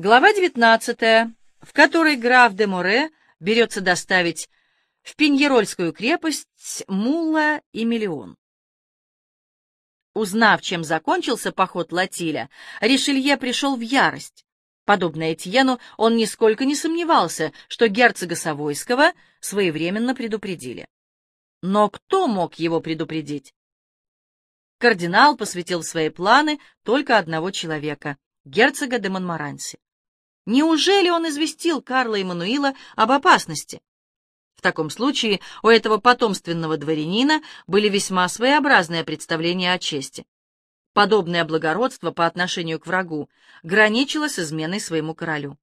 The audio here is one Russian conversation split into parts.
Глава 19, в которой граф де Море берется доставить в Пиньерольскую крепость Мулла и Миллион. Узнав, чем закончился поход Латиля, Ришелье пришел в ярость. Подобно Этьену, он нисколько не сомневался, что герцога Савойского своевременно предупредили. Но кто мог его предупредить? Кардинал посвятил свои планы только одного человека — герцога де Монмаранси. Неужели он известил Карла Эммануила об опасности? В таком случае у этого потомственного дворянина были весьма своеобразные представления о чести. Подобное благородство по отношению к врагу граничило с изменой своему королю.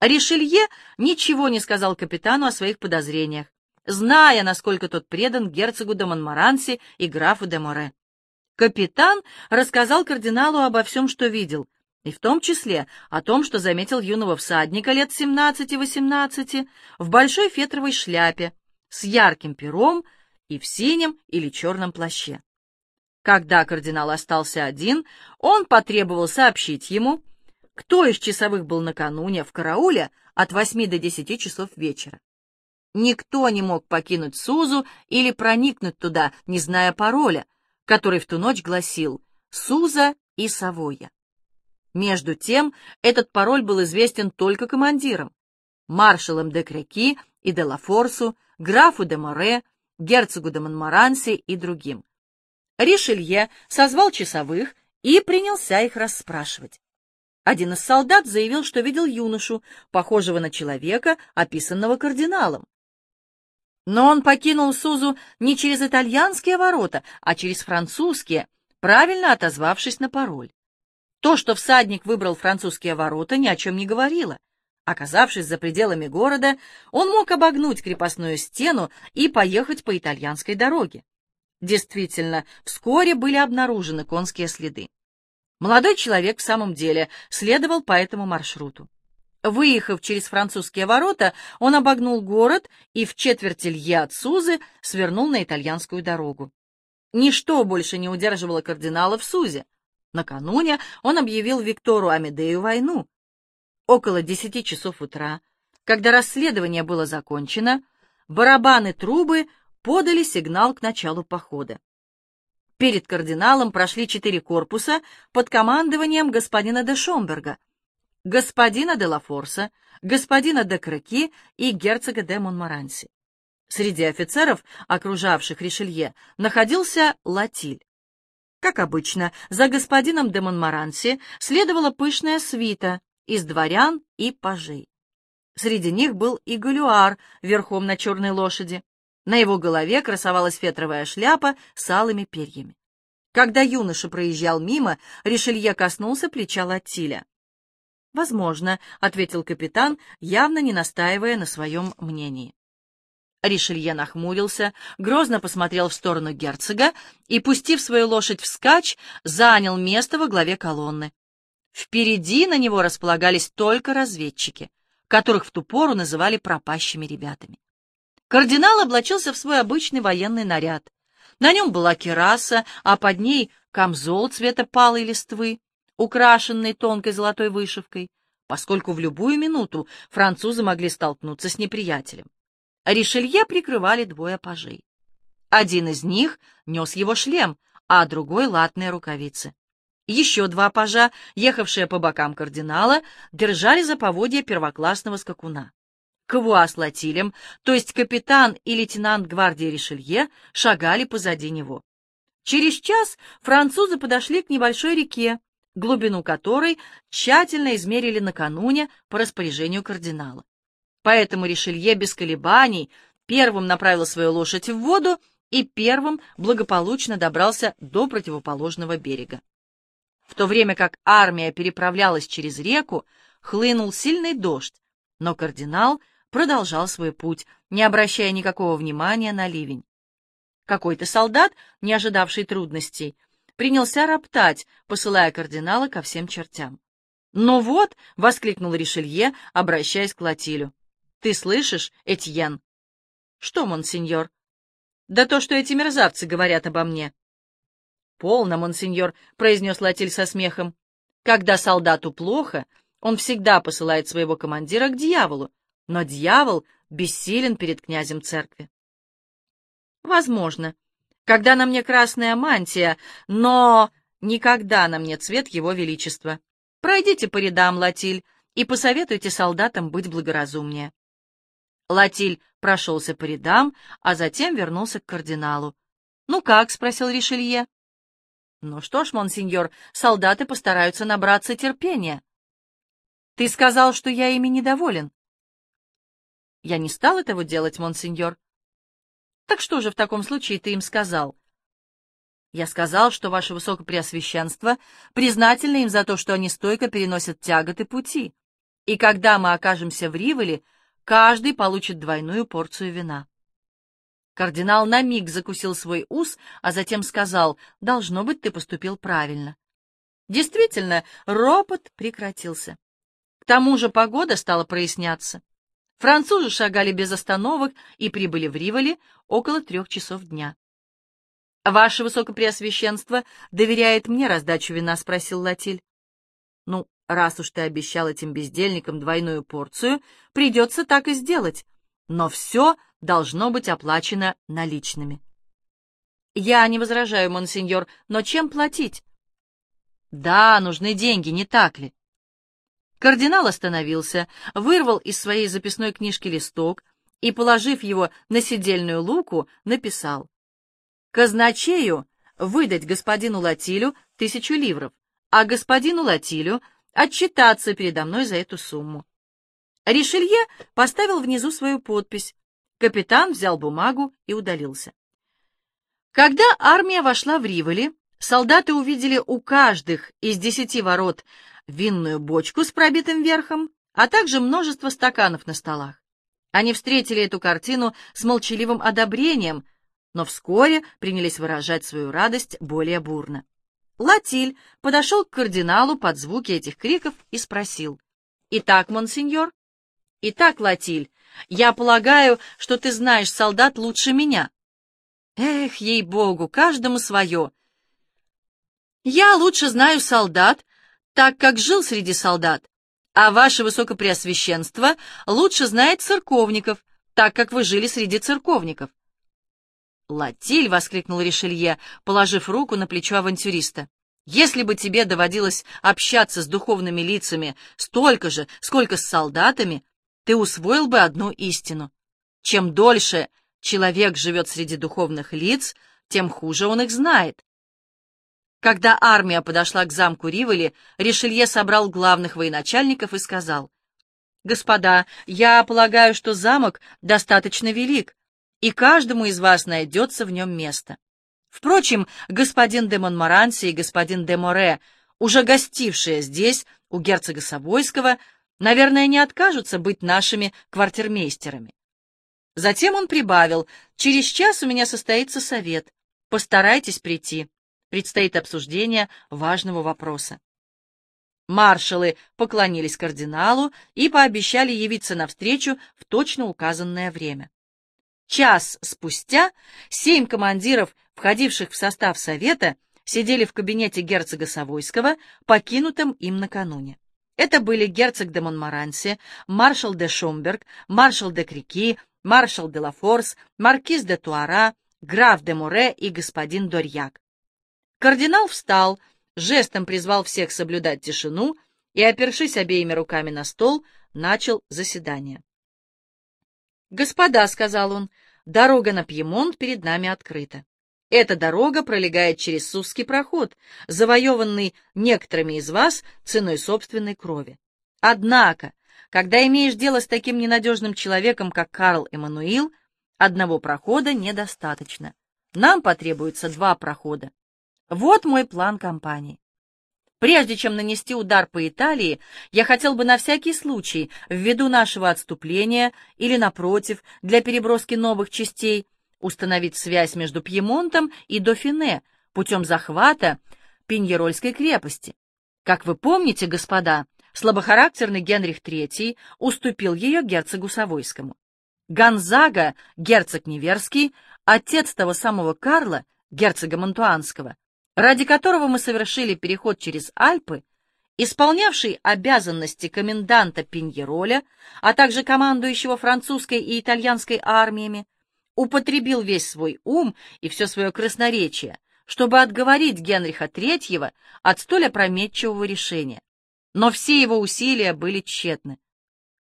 Ришелье ничего не сказал капитану о своих подозрениях, зная, насколько тот предан герцогу де Монмаранси и графу де Море. Капитан рассказал кардиналу обо всем, что видел — и в том числе о том, что заметил юного всадника лет 17-18 в большой фетровой шляпе с ярким пером и в синем или черном плаще. Когда кардинал остался один, он потребовал сообщить ему, кто из часовых был накануне в карауле от 8 до 10 часов вечера. Никто не мог покинуть Сузу или проникнуть туда, не зная пароля, который в ту ночь гласил «Суза и Савоя». Между тем, этот пароль был известен только командирам, маршалам де Креки и де Лафорсу, графу де Море, герцогу де Монмаранси и другим. Ришелье созвал часовых и принялся их расспрашивать. Один из солдат заявил, что видел юношу, похожего на человека, описанного кардиналом. Но он покинул Сузу не через итальянские ворота, а через французские, правильно отозвавшись на пароль. То, что всадник выбрал французские ворота, ни о чем не говорило. Оказавшись за пределами города, он мог обогнуть крепостную стену и поехать по итальянской дороге. Действительно, вскоре были обнаружены конские следы. Молодой человек в самом деле следовал по этому маршруту. Выехав через французские ворота, он обогнул город и в четверти лье от Сузы свернул на итальянскую дорогу. Ничто больше не удерживало кардинала в Сузе. Накануне он объявил Виктору Амедею войну. Около десяти часов утра, когда расследование было закончено, барабаны трубы подали сигнал к началу похода. Перед кардиналом прошли четыре корпуса под командованием господина де Шомберга, господина де Лафорса, господина де Краки и герцога де Монмаранси. Среди офицеров, окружавших Ришелье, находился Латиль. Как обычно, за господином де Монмаранси следовала пышная свита из дворян и пажей. Среди них был и галюар верхом на черной лошади. На его голове красовалась фетровая шляпа с алыми перьями. Когда юноша проезжал мимо, Ришелье коснулся плеча Латтиля. «Возможно», — ответил капитан, явно не настаивая на своем мнении. Ришелье нахмурился, грозно посмотрел в сторону герцога и, пустив свою лошадь вскачь, занял место во главе колонны. Впереди на него располагались только разведчики, которых в ту пору называли пропащими ребятами. Кардинал облачился в свой обычный военный наряд. На нем была кераса, а под ней камзол цвета палой листвы, украшенный тонкой золотой вышивкой, поскольку в любую минуту французы могли столкнуться с неприятелем. Ришелье прикрывали двое пажей. Один из них нес его шлем, а другой — латные рукавицы. Еще два пажа, ехавшие по бокам кардинала, держали за поводья первоклассного скакуна. Квуа с Латилем, то есть капитан и лейтенант гвардии Ришелье, шагали позади него. Через час французы подошли к небольшой реке, глубину которой тщательно измерили накануне по распоряжению кардинала. Поэтому Ришелье без колебаний первым направил свою лошадь в воду и первым благополучно добрался до противоположного берега. В то время как армия переправлялась через реку, хлынул сильный дождь, но кардинал продолжал свой путь, не обращая никакого внимания на ливень. Какой-то солдат, не ожидавший трудностей, принялся роптать, посылая кардинала ко всем чертям. «Ну вот!» — воскликнул Ришелье, обращаясь к Латилю. Ты слышишь, Этьен? Что, монсеньор? Да то, что эти мерзавцы говорят обо мне. Полно, монсеньор, произнес Латиль со смехом. Когда солдату плохо, Он всегда посылает своего командира к дьяволу, но дьявол бессилен перед князем церкви. Возможно, когда на мне красная мантия, но никогда на мне цвет его величества. Пройдите по рядам, Латиль, и посоветуйте солдатам быть благоразумнее. Латиль прошелся по рядам, а затем вернулся к кардиналу. «Ну как?» — спросил Ришелье. «Ну что ж, монсеньор, солдаты постараются набраться терпения». «Ты сказал, что я ими недоволен». «Я не стал этого делать, монсеньор». «Так что же в таком случае ты им сказал?» «Я сказал, что ваше высокопреосвященство признательно им за то, что они стойко переносят тяготы пути, и когда мы окажемся в Риволе, каждый получит двойную порцию вина». Кардинал на миг закусил свой ус, а затем сказал, «Должно быть, ты поступил правильно». Действительно, ропот прекратился. К тому же погода стала проясняться. Французы шагали без остановок и прибыли в Риволи около трех часов дня. «Ваше Высокопреосвященство доверяет мне раздачу вина?» — спросил Латиль. «Ну, раз уж ты обещал этим бездельникам двойную порцию, придется так и сделать. Но все должно быть оплачено наличными. Я не возражаю, монсеньор, но чем платить? Да, нужны деньги, не так ли? Кардинал остановился, вырвал из своей записной книжки листок и, положив его на сидельную луку, написал «Казначею выдать господину Латилю тысячу ливров, а господину Латилю отчитаться передо мной за эту сумму». Ришелье поставил внизу свою подпись, Капитан взял бумагу и удалился. Когда армия вошла в Риволи, солдаты увидели у каждых из десяти ворот винную бочку с пробитым верхом, а также множество стаканов на столах. Они встретили эту картину с молчаливым одобрением, но вскоре принялись выражать свою радость более бурно. Латиль подошел к кардиналу под звуки этих криков и спросил. «Итак, монсеньор?» «Итак, Латиль, я полагаю, что ты знаешь солдат лучше меня. Эх, ей-богу, каждому свое. Я лучше знаю солдат, так как жил среди солдат, а ваше высокопреосвященство лучше знает церковников, так как вы жили среди церковников. «Латиль!» — воскликнул Ришелье, положив руку на плечо авантюриста. «Если бы тебе доводилось общаться с духовными лицами столько же, сколько с солдатами, ты усвоил бы одну истину. Чем дольше человек живет среди духовных лиц, тем хуже он их знает. Когда армия подошла к замку Риволи, Ришелье собрал главных военачальников и сказал, «Господа, я полагаю, что замок достаточно велик, и каждому из вас найдется в нем место. Впрочем, господин де Монмаранси и господин де Море, уже гостившие здесь, у герцога Савойского, наверное, не откажутся быть нашими квартирмейстерами. Затем он прибавил, «Через час у меня состоится совет. Постарайтесь прийти. Предстоит обсуждение важного вопроса». Маршалы поклонились кардиналу и пообещали явиться навстречу в точно указанное время. Час спустя семь командиров, входивших в состав совета, сидели в кабинете герцога Савойского, покинутом им накануне. Это были герцог де Монмаранси, маршал де Шомберг, маршал де Крики, маршал де Лафорс, маркиз де Туара, граф де Море и господин Дорьяк. Кардинал встал, жестом призвал всех соблюдать тишину и, опершись обеими руками на стол, начал заседание. «Господа», — сказал он, — «дорога на Пьемонт перед нами открыта. Эта дорога пролегает через Сузский проход, завоеванный некоторыми из вас ценой собственной крови. Однако, когда имеешь дело с таким ненадежным человеком, как Карл Эммануил, одного прохода недостаточно. Нам потребуется два прохода. Вот мой план кампании. Прежде чем нанести удар по Италии, я хотел бы на всякий случай, ввиду нашего отступления или, напротив, для переброски новых частей, установить связь между Пьемонтом и Дофине путем захвата Пиньерольской крепости. Как вы помните, господа, слабохарактерный Генрих III уступил ее герцогу Савойскому. Гонзага, герцог Неверский, отец того самого Карла, герцога Монтуанского, ради которого мы совершили переход через Альпы, исполнявший обязанности коменданта Пиньероля, а также командующего французской и итальянской армиями, употребил весь свой ум и все свое красноречие, чтобы отговорить Генриха III от столь опрометчивого решения. Но все его усилия были тщетны.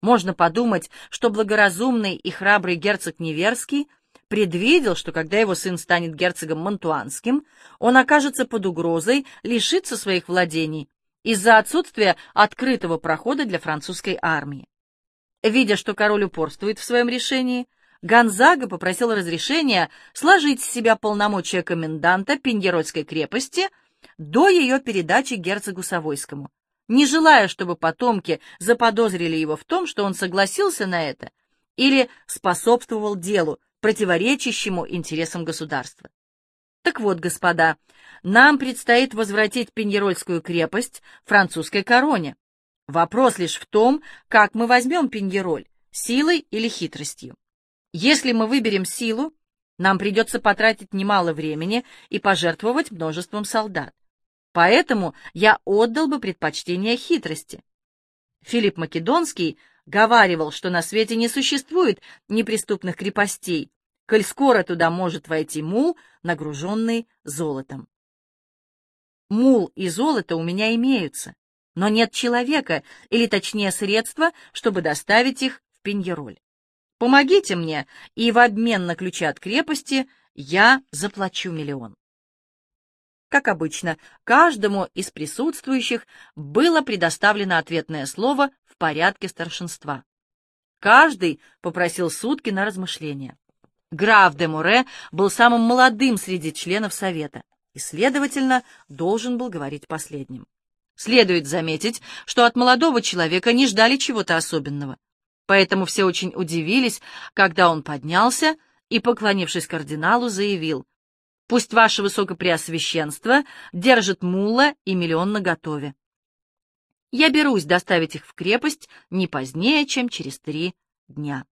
Можно подумать, что благоразумный и храбрый герцог Неверский предвидел, что когда его сын станет герцогом Монтуанским, он окажется под угрозой лишиться своих владений из-за отсутствия открытого прохода для французской армии. Видя, что король упорствует в своем решении, Гонзага попросил разрешения сложить с себя полномочия коменданта Пеньерольской крепости до ее передачи герцогу Савойскому, не желая, чтобы потомки заподозрили его в том, что он согласился на это или способствовал делу, противоречащему интересам государства. Так вот, господа, нам предстоит возвратить Пеньерольскую крепость французской короне. Вопрос лишь в том, как мы возьмем Пеньероль, силой или хитростью. Если мы выберем силу, нам придется потратить немало времени и пожертвовать множеством солдат. Поэтому я отдал бы предпочтение хитрости. Филипп Македонский говаривал, что на свете не существует неприступных крепостей, коль скоро туда может войти мул, нагруженный золотом. Мул и золото у меня имеются, но нет человека, или точнее средства, чтобы доставить их в Пеньероль. Помогите мне, и в обмен на ключи от крепости я заплачу миллион. Как обычно, каждому из присутствующих было предоставлено ответное слово в порядке старшинства. Каждый попросил сутки на размышление. Граф де Море был самым молодым среди членов Совета и, следовательно, должен был говорить последним. Следует заметить, что от молодого человека не ждали чего-то особенного. Поэтому все очень удивились, когда он поднялся и, поклонившись кардиналу, заявил, «Пусть ваше высокопреосвященство держит мула и миллион наготове. Я берусь доставить их в крепость не позднее, чем через три дня».